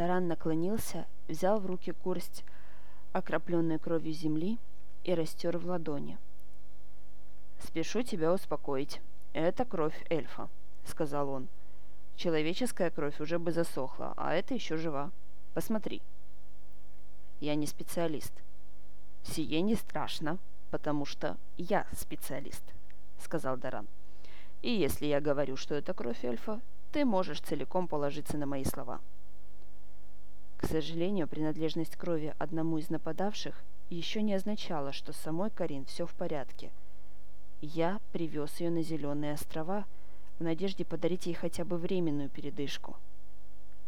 Даран наклонился, взял в руки горсть окропленной кровью земли и растер в ладони. «Спешу тебя успокоить. Это кровь эльфа», — сказал он. «Человеческая кровь уже бы засохла, а это еще жива. Посмотри». «Я не специалист». «Сие не страшно, потому что я специалист», — сказал Даран. «И если я говорю, что это кровь эльфа, ты можешь целиком положиться на мои слова». К сожалению, принадлежность крови одному из нападавших еще не означала, что с самой Карин все в порядке. Я привез ее на Зеленые острова в надежде подарить ей хотя бы временную передышку.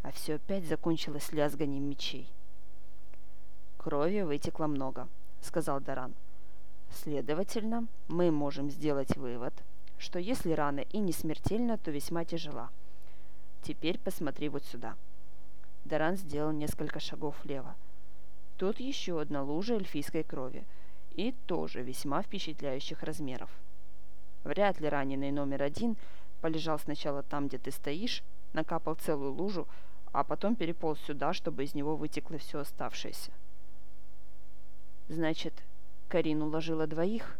А все опять закончилось лязганием мечей. «Крови вытекло много», — сказал Даран. «Следовательно, мы можем сделать вывод, что если рана и не смертельна, то весьма тяжела. Теперь посмотри вот сюда». Даран сделал несколько шагов влево. Тут еще одна лужа эльфийской крови, и тоже весьма впечатляющих размеров. Вряд ли раненый номер один полежал сначала там, где ты стоишь, накапал целую лужу, а потом переполз сюда, чтобы из него вытекло все оставшееся. Значит, Карин уложила двоих?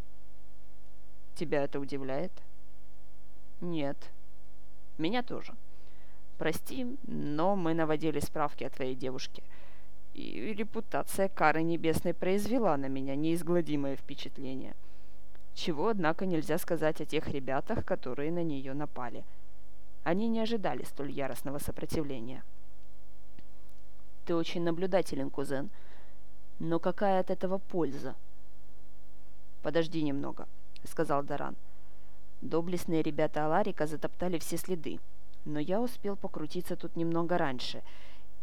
Тебя это удивляет? Нет. Меня тоже. Прости, но мы наводили справки о твоей девушке. И репутация кары небесной произвела на меня неизгладимое впечатление. Чего, однако, нельзя сказать о тех ребятах, которые на нее напали. Они не ожидали столь яростного сопротивления. Ты очень наблюдателен, кузен. Но какая от этого польза? Подожди немного, сказал Даран. Доблестные ребята Аларика затоптали все следы, но я успел покрутиться тут немного раньше,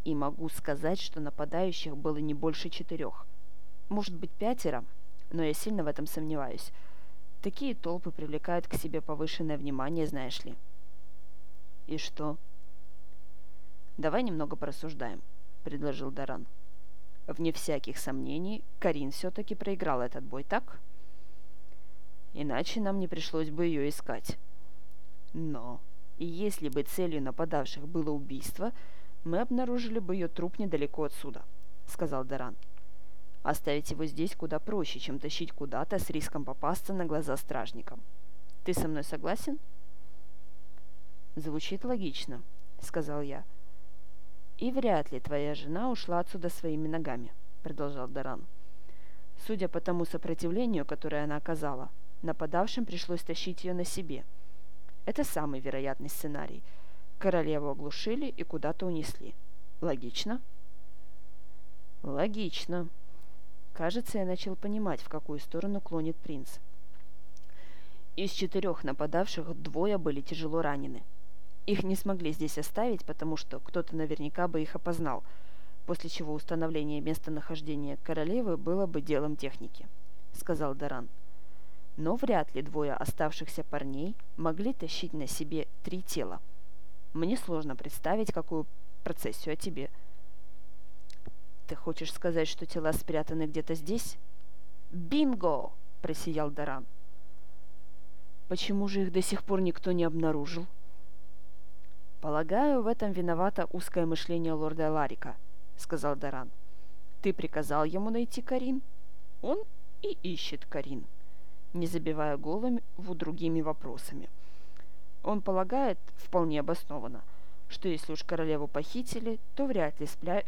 и могу сказать, что нападающих было не больше четырех. Может быть, пятеро, но я сильно в этом сомневаюсь. Такие толпы привлекают к себе повышенное внимание, знаешь ли. И что? Давай немного порассуждаем, предложил Даран. Вне всяких сомнений, Карин все-таки проиграл этот бой, так? Иначе нам не пришлось бы ее искать. Но и если бы целью нападавших было убийство, мы обнаружили бы ее труп недалеко отсюда», — сказал Даран. «Оставить его здесь куда проще, чем тащить куда-то с риском попасться на глаза стражникам. Ты со мной согласен?» «Звучит логично», — сказал я. «И вряд ли твоя жена ушла отсюда своими ногами», — продолжал Даран. «Судя по тому сопротивлению, которое она оказала, нападавшим пришлось тащить ее на себе». Это самый вероятный сценарий. Королеву оглушили и куда-то унесли. Логично? Логично. Кажется, я начал понимать, в какую сторону клонит принц. Из четырех нападавших двое были тяжело ранены. Их не смогли здесь оставить, потому что кто-то наверняка бы их опознал, после чего установление местонахождения королевы было бы делом техники, сказал Даран но вряд ли двое оставшихся парней могли тащить на себе три тела. Мне сложно представить, какую процессию о тебе. Ты хочешь сказать, что тела спрятаны где-то здесь? Бинго! просиял Даран. Почему же их до сих пор никто не обнаружил? Полагаю, в этом виновато узкое мышление лорда Ларика, сказал Даран. Ты приказал ему найти Карин? Он и ищет Карин не забивая голову другими вопросами. Он полагает, вполне обоснованно, что если уж королеву похитили, то вряд ли спря...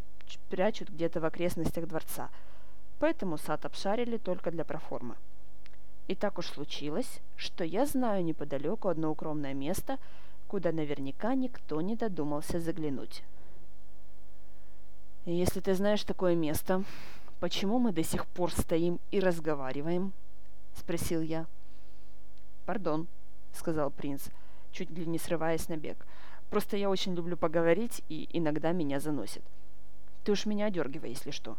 прячут где-то в окрестностях дворца, поэтому сад обшарили только для проформы. И так уж случилось, что я знаю неподалеку одно укромное место, куда наверняка никто не додумался заглянуть. «Если ты знаешь такое место, почему мы до сих пор стоим и разговариваем?» — спросил я. «Пардон», — сказал принц, чуть ли не срываясь на бег. «Просто я очень люблю поговорить, и иногда меня заносит. Ты уж меня одергивай, если что».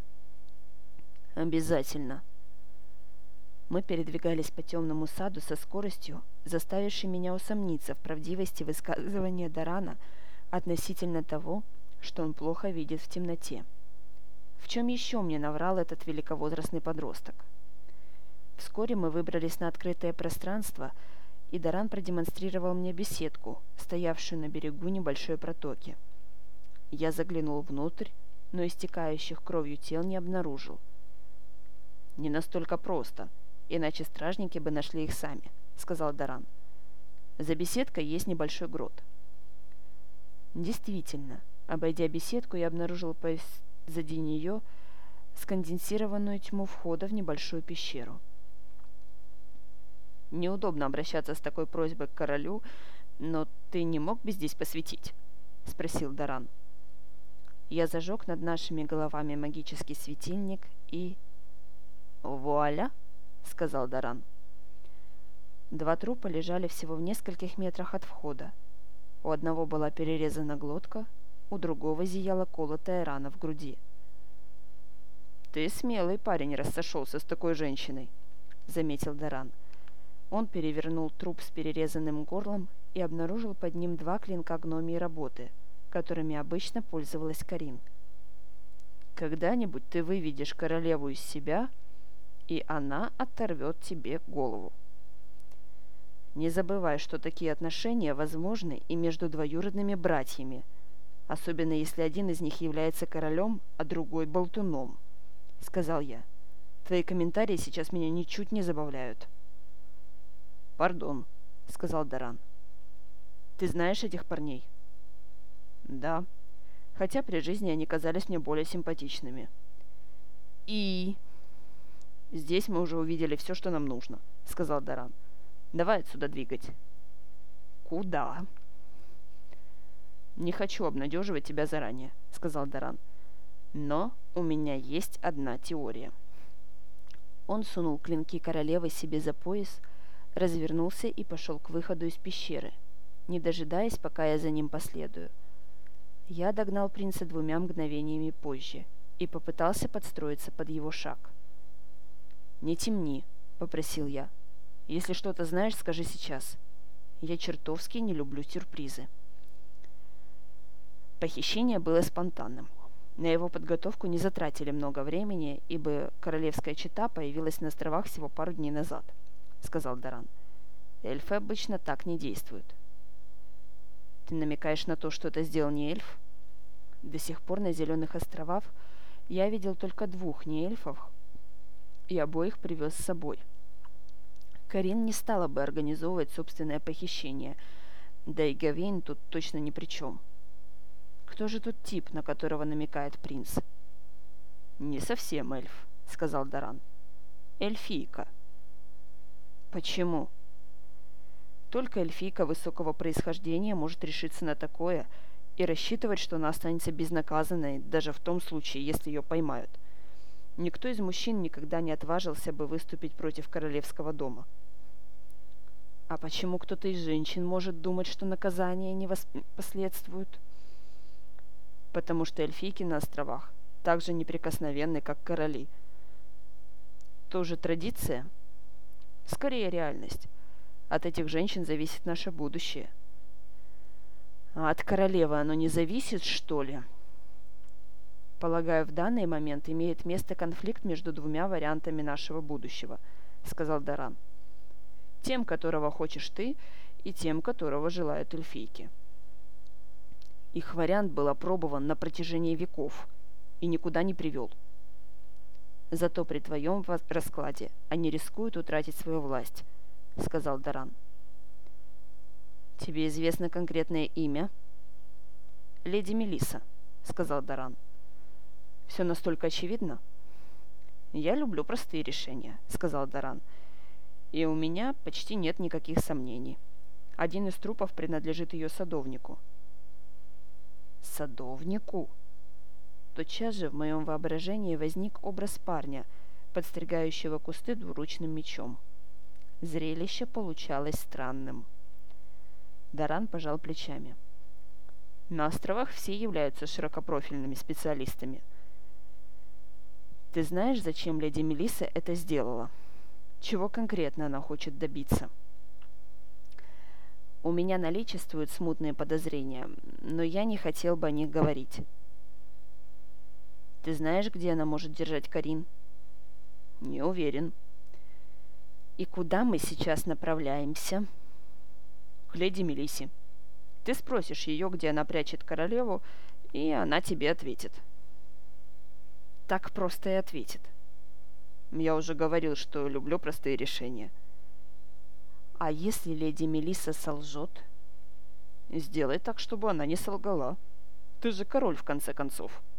«Обязательно». Мы передвигались по темному саду со скоростью, заставившей меня усомниться в правдивости высказывания Дарана относительно того, что он плохо видит в темноте. В чем еще мне наврал этот великовозрастный подросток? Вскоре мы выбрались на открытое пространство, и Даран продемонстрировал мне беседку, стоявшую на берегу небольшой протоки. Я заглянул внутрь, но истекающих кровью тел не обнаружил. «Не настолько просто, иначе стражники бы нашли их сами», — сказал Даран. «За беседкой есть небольшой грот». Действительно, обойдя беседку, я обнаружил позади нее сконденсированную тьму входа в небольшую пещеру. Неудобно обращаться с такой просьбой к королю, но ты не мог бы здесь посветить? — спросил Даран. Я зажег над нашими головами магический светильник и... «Вуаля!» — сказал Даран. Два трупа лежали всего в нескольких метрах от входа. У одного была перерезана глотка, у другого зияла колотая рана в груди. «Ты смелый парень, раз сошелся с такой женщиной», — заметил Даран. Он перевернул труп с перерезанным горлом и обнаружил под ним два клинка гномии работы, которыми обычно пользовалась Карин. «Когда-нибудь ты выведешь королеву из себя, и она оторвет тебе голову». Не забывай, что такие отношения возможны и между двоюродными братьями, особенно если один из них является королем, а другой – болтуном, — сказал я. Твои комментарии сейчас меня ничуть не забавляют. «Пардон», — сказал Даран. «Ты знаешь этих парней?» «Да. Хотя при жизни они казались мне более симпатичными». «И...» «Здесь мы уже увидели все, что нам нужно», — сказал Даран. «Давай отсюда двигать». «Куда?» «Не хочу обнадеживать тебя заранее», — сказал Даран. «Но у меня есть одна теория». Он сунул клинки королевы себе за пояс, развернулся и пошел к выходу из пещеры, не дожидаясь, пока я за ним последую. Я догнал принца двумя мгновениями позже и попытался подстроиться под его шаг. «Не темни», — попросил я. «Если что-то знаешь, скажи сейчас. Я чертовски не люблю сюрпризы». Похищение было спонтанным. На его подготовку не затратили много времени, ибо королевская чита появилась на островах всего пару дней назад —— сказал Даран. «Эльфы обычно так не действуют». «Ты намекаешь на то, что это сделал не эльф?» До сих пор на Зеленых островах я видел только двух неэльфов, и обоих привез с собой. Карин не стала бы организовывать собственное похищение, да и Гавейн тут точно ни при чем. Кто же тут тип, на которого намекает принц? «Не совсем эльф», — сказал Даран. «Эльфийка». Почему? Только эльфийка высокого происхождения может решиться на такое и рассчитывать, что она останется безнаказанной, даже в том случае, если ее поймают. Никто из мужчин никогда не отважился бы выступить против королевского дома. А почему кто-то из женщин может думать, что наказание не последствует? Потому что эльфийки на островах так же неприкосновенны, как короли. Тоже традиция – Скорее реальность. От этих женщин зависит наше будущее. А от королевы оно не зависит, что ли? Полагаю, в данный момент имеет место конфликт между двумя вариантами нашего будущего, сказал Даран. Тем, которого хочешь ты, и тем, которого желают эльфийки. Их вариант был опробован на протяжении веков и никуда не привел – Зато при твоем раскладе они рискуют утратить свою власть», — сказал Даран. «Тебе известно конкретное имя?» «Леди Мелиса», — сказал Даран. «Все настолько очевидно?» «Я люблю простые решения», — сказал Даран. «И у меня почти нет никаких сомнений. Один из трупов принадлежит ее садовнику». «Садовнику?» Тотчас же в моем воображении возник образ парня, подстригающего кусты двуручным мечом. Зрелище получалось странным. Даран пожал плечами. На островах все являются широкопрофильными специалистами. Ты знаешь, зачем леди Мелисса это сделала? Чего конкретно она хочет добиться? У меня наличествуют смутные подозрения, но я не хотел бы о них говорить. Ты знаешь, где она может держать Карин? Не уверен. И куда мы сейчас направляемся? К леди Мелисе. Ты спросишь ее, где она прячет королеву, И она тебе ответит. Так просто и ответит. Я уже говорил, что люблю простые решения. А если леди Мелисса солжет? Сделай так, чтобы она не солгала. Ты же король, в конце концов. —